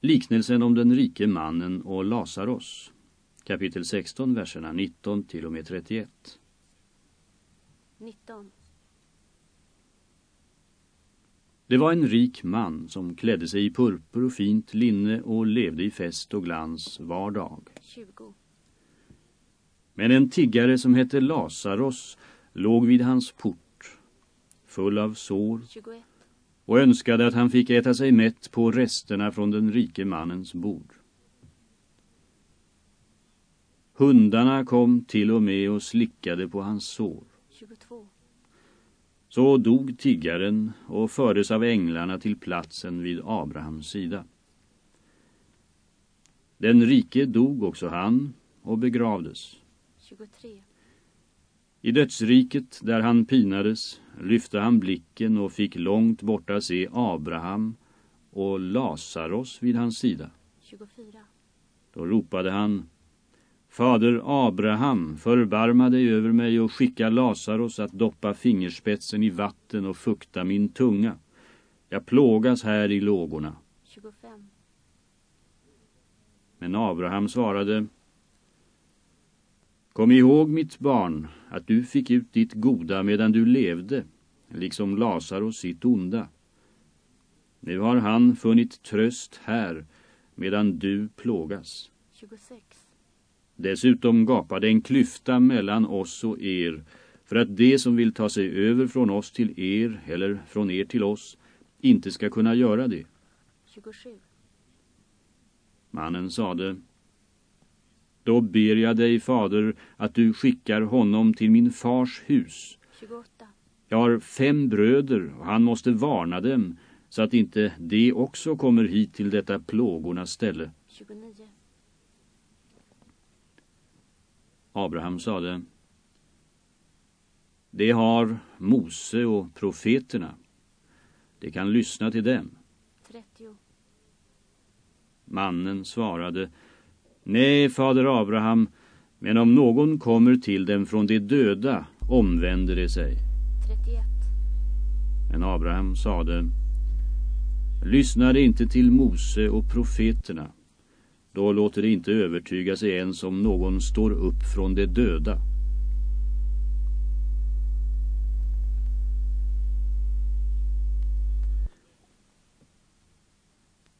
Liknelsen om den rike mannen och Lasaros. Kapitel 16, verserna 19 till och med 31. 19. Det var en rik man som klädde sig i purpur och fint linne och levde i fest och glans var dag. 20. Men en tiggare som hette Lasaros låg vid hans port, full av sår 21. Och önskade att han fick äta sig mätt på resterna från den rike mannens bord. Hundarna kom till och med och slickade på hans sår. 22. Så dog tiggaren och fördes av änglarna till platsen vid Abrahams sida. Den rike dog också han och begravdes. 23. I dödsriket där han pinades lyfte han blicken och fick långt borta se Abraham och Lasaros vid hans sida. 24. Då ropade han Fader Abraham, förbarma dig över mig och skicka Lasaros att doppa fingerspetsen i vatten och fukta min tunga. Jag plågas här i lågorna. 25. Men Abraham svarade Kom ihåg mitt barn att du fick ut ditt goda medan du levde, liksom Lasaros sitt onda. Nu har han funnit tröst här medan du plågas. 26. Dessutom gapade en klyfta mellan oss och er för att det som vill ta sig över från oss till er eller från er till oss inte ska kunna göra det. 27. Mannen sade Då ber jag dig, fader, att du skickar honom till min fars hus. 28. Jag har fem bröder och han måste varna dem så att inte de också kommer hit till detta plågornas ställe. 29. Abraham sade Det har Mose och profeterna. Det kan lyssna till dem. 30. Mannen svarade Nej, fader Abraham, men om någon kommer till dem från de döda omvänder det sig. 31. Men Abraham sade Lyssna det inte till Mose och profeterna. Då låter det inte övertyga sig ens om någon står upp från de döda.